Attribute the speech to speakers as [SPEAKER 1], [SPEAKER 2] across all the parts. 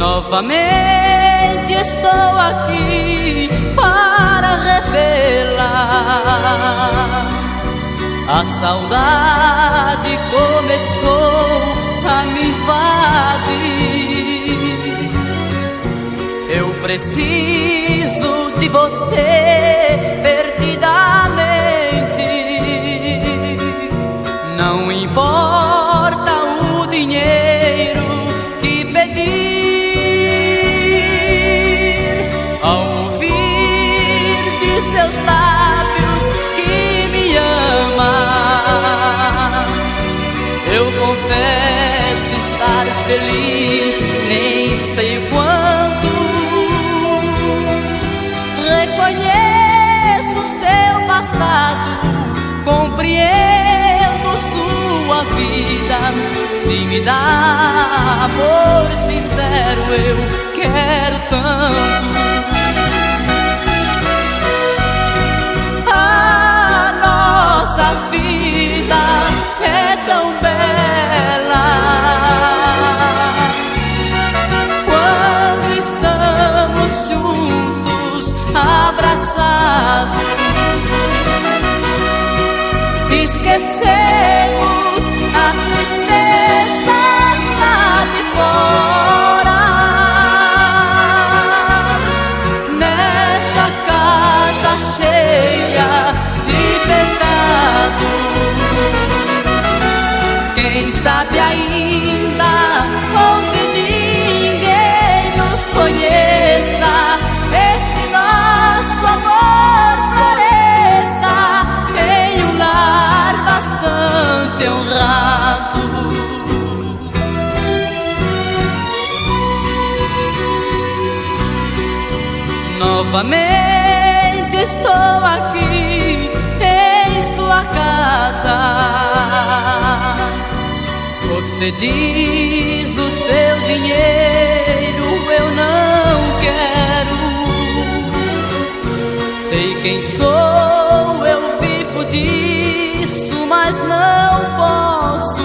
[SPEAKER 1] Novamente estou aqui para revelar. A saudade começou a me invadir. Eu preciso de você perdidamente. Não importa eu confesso estar feliz, nem sei quando. Reconheço seu passado, compreendo sua vida. Se me dá amor sincero, eu quero tanto. Esquecemos Novamente estou aqui em sua casa. Você diz o seu dinheiro eu não quero. Sei quem sou, eu vivo disso, mas não posso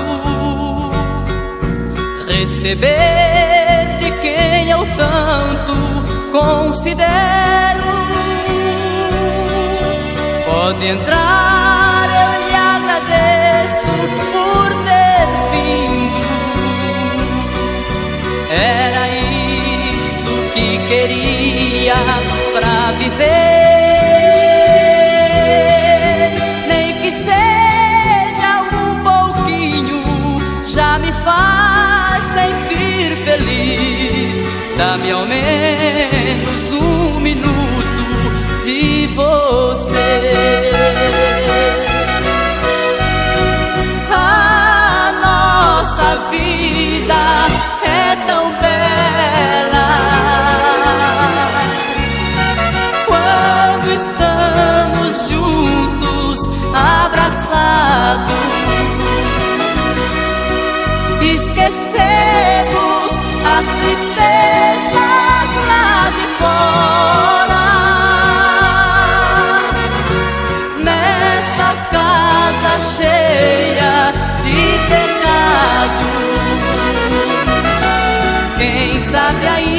[SPEAKER 1] receber considero. Pode entrar, eu lhe agradeço por ter vindo. Era isso que queria pra viver. Dá-me ao menos um sabe ainda